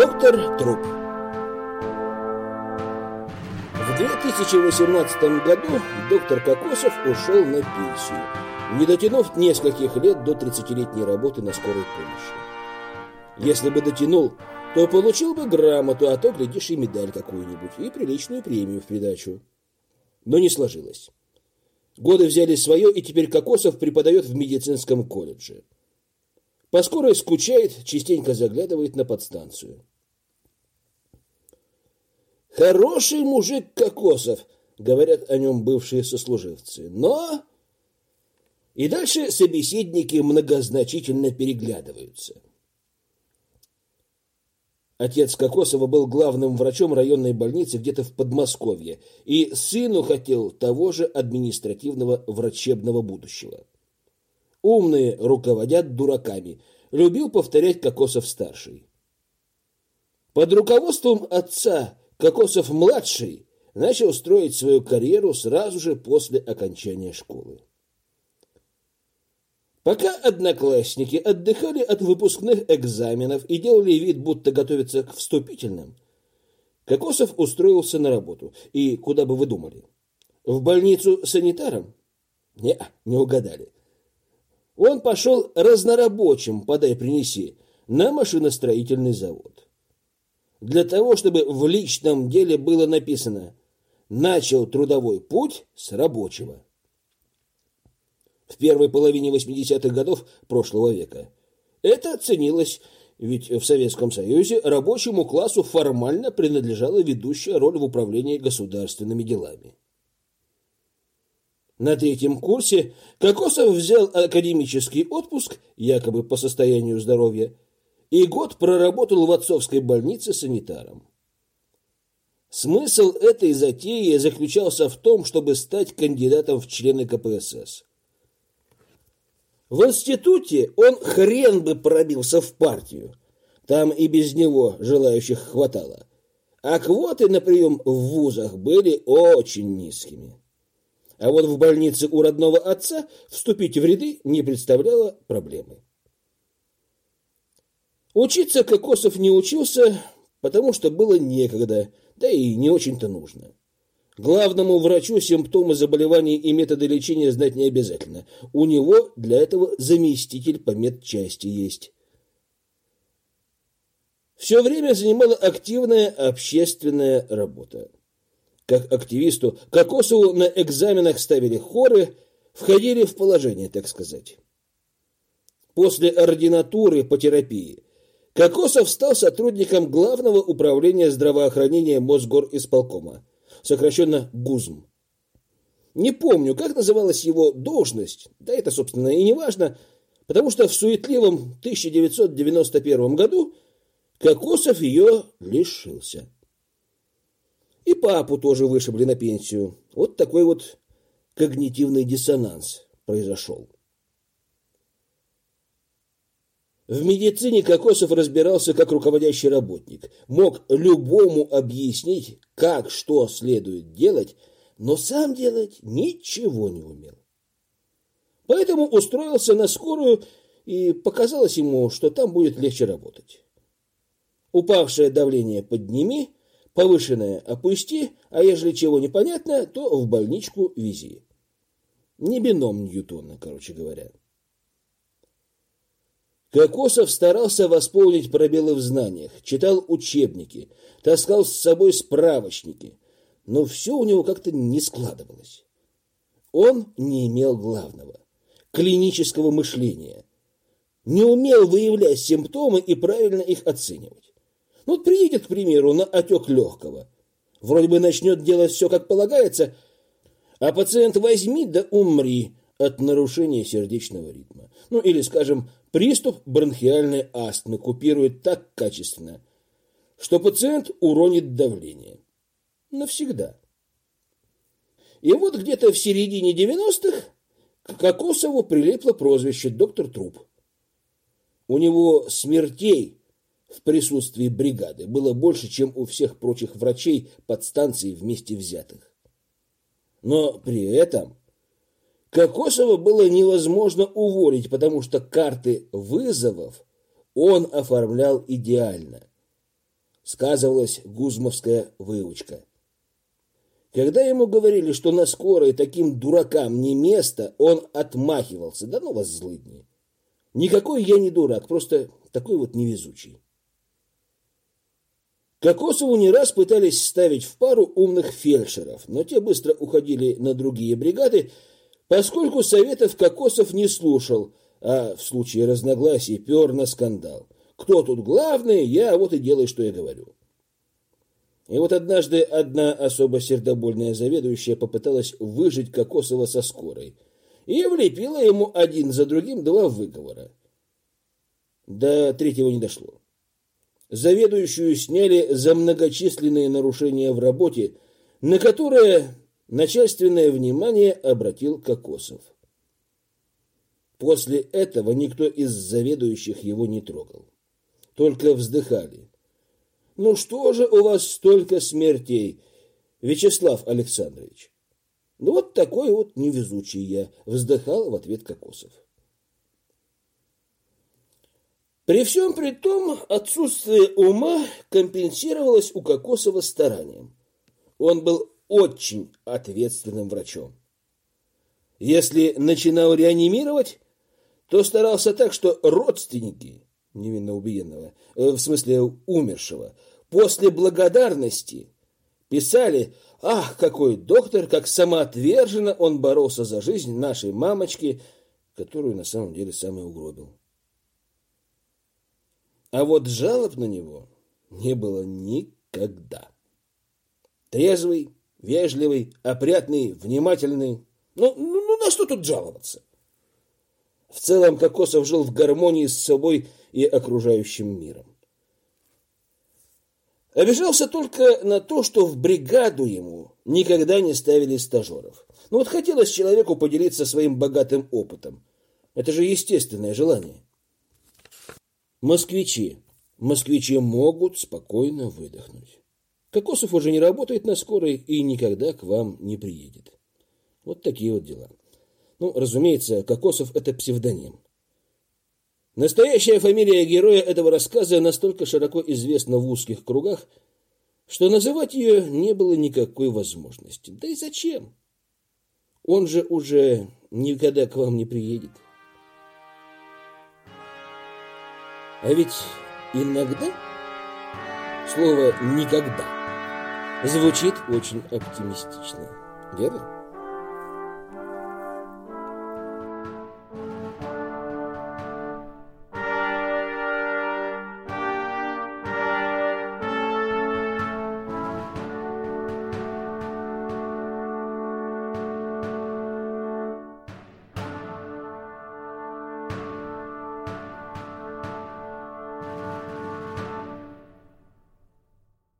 Доктор Труп В 2018 году доктор Кокосов ушел на пенсию, не дотянув нескольких лет до 30-летней работы на скорой помощи. Если бы дотянул, то получил бы грамоту, а то, глядишь, и медаль какую-нибудь, и приличную премию в придачу. Но не сложилось. Годы взяли свое, и теперь Кокосов преподает в медицинском колледже. По скорой скучает, частенько заглядывает на подстанцию. Хороший мужик Кокосов, говорят о нем бывшие сослуживцы. Но и дальше собеседники многозначительно переглядываются. Отец Кокосова был главным врачом районной больницы где-то в Подмосковье, и сыну хотел того же административного врачебного будущего. Умные руководят дураками, любил повторять Кокосов-старший. Под руководством отца Кокосов-младший начал строить свою карьеру сразу же после окончания школы. Пока одноклассники отдыхали от выпускных экзаменов и делали вид, будто готовятся к вступительным, Кокосов устроился на работу. И куда бы вы думали? В больницу санитаром? Не, не угадали. Он пошел разнорабочим, подай принеси, на машиностроительный завод. Для того, чтобы в личном деле было написано «начал трудовой путь с рабочего» в первой половине 80-х годов прошлого века. Это ценилось, ведь в Советском Союзе рабочему классу формально принадлежала ведущая роль в управлении государственными делами. На третьем курсе Кокосов взял академический отпуск, якобы по состоянию здоровья, и год проработал в отцовской больнице санитаром. Смысл этой затеи заключался в том, чтобы стать кандидатом в члены КПСС. В институте он хрен бы пробился в партию. Там и без него желающих хватало. А квоты на прием в вузах были очень низкими. А вот в больнице у родного отца вступить в ряды не представляло проблемы. Учиться Кокосов не учился, потому что было некогда, да и не очень-то нужно. Главному врачу симптомы заболеваний и методы лечения знать не обязательно. У него для этого заместитель по медчасти есть. Все время занимала активная общественная работа. Как активисту, Кокосову на экзаменах ставили хоры, входили в положение, так сказать. После ординатуры по терапии Кокосов стал сотрудником Главного управления здравоохранения Мосгорисполкома сокращенно ГУЗМ. Не помню, как называлась его должность, да это, собственно, и не важно, потому что в суетливом 1991 году Кокосов ее лишился. И папу тоже вышибли на пенсию. Вот такой вот когнитивный диссонанс произошел. В медицине Кокосов разбирался как руководящий работник, мог любому объяснить, как что следует делать, но сам делать ничего не умел. Поэтому устроился на скорую, и показалось ему, что там будет легче работать. Упавшее давление подними, повышенное опусти, а ежели чего непонятно, то в больничку вези. Не бином Ньютона, короче говоря. Кокосов старался восполнить пробелы в знаниях, читал учебники, таскал с собой справочники, но все у него как-то не складывалось. Он не имел главного – клинического мышления. Не умел выявлять симптомы и правильно их оценивать. Ну, вот приедет, к примеру, на отек легкого. Вроде бы начнет делать все как полагается, а пациент возьми да умри от нарушения сердечного ритма. Ну, или, скажем, Приступ бронхиальной астмы купирует так качественно, что пациент уронит давление. Навсегда. И вот где-то в середине 90-х к Кокосову прилипло прозвище «Доктор Труп». У него смертей в присутствии бригады было больше, чем у всех прочих врачей подстанции вместе взятых. Но при этом Кокосова было невозможно уволить, потому что карты вызовов он оформлял идеально. сказывалась гузмовская выучка. Когда ему говорили, что на скорой таким дуракам не место, он отмахивался. Да ну вас злыдни. Никакой я не дурак, просто такой вот невезучий. Кокосову не раз пытались ставить в пару умных фельдшеров, но те быстро уходили на другие бригады, поскольку советов Кокосов не слушал, а в случае разногласий пер на скандал. Кто тут главный, я вот и делаю, что я говорю. И вот однажды одна особо сердобольная заведующая попыталась выжить Кокосова со скорой и влепила ему один за другим два выговора. До третьего не дошло. Заведующую сняли за многочисленные нарушения в работе, на которые начальственное внимание обратил Кокосов. После этого никто из заведующих его не трогал. Только вздыхали. Ну что же у вас столько смертей, Вячеслав Александрович? Ну вот такой вот невезучий я, вздыхал в ответ Кокосов. При всем при том, отсутствие ума компенсировалось у Кокосова старанием. Он был очень ответственным врачом. Если начинал реанимировать, то старался так, что родственники невинно убиенного, э, в смысле умершего, после благодарности писали, ах, какой доктор, как самоотверженно он боролся за жизнь нашей мамочки, которую на самом деле сам и угробил. А вот жалоб на него не было никогда. Трезвый, вежливый, опрятный, внимательный. Ну, ну, ну на что тут жаловаться? В целом Кокосов жил в гармонии с собой и окружающим миром. Обижался только на то, что в бригаду ему никогда не ставили стажеров. Ну вот хотелось человеку поделиться своим богатым опытом. Это же естественное желание. Москвичи. Москвичи могут спокойно выдохнуть. Кокосов уже не работает на скорой и никогда к вам не приедет. Вот такие вот дела. Ну, разумеется, Кокосов – это псевдоним. Настоящая фамилия героя этого рассказа настолько широко известна в узких кругах, что называть ее не было никакой возможности. Да и зачем? Он же уже никогда к вам не приедет. А ведь иногда слово «никогда» звучит очень оптимистично, верно?